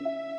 you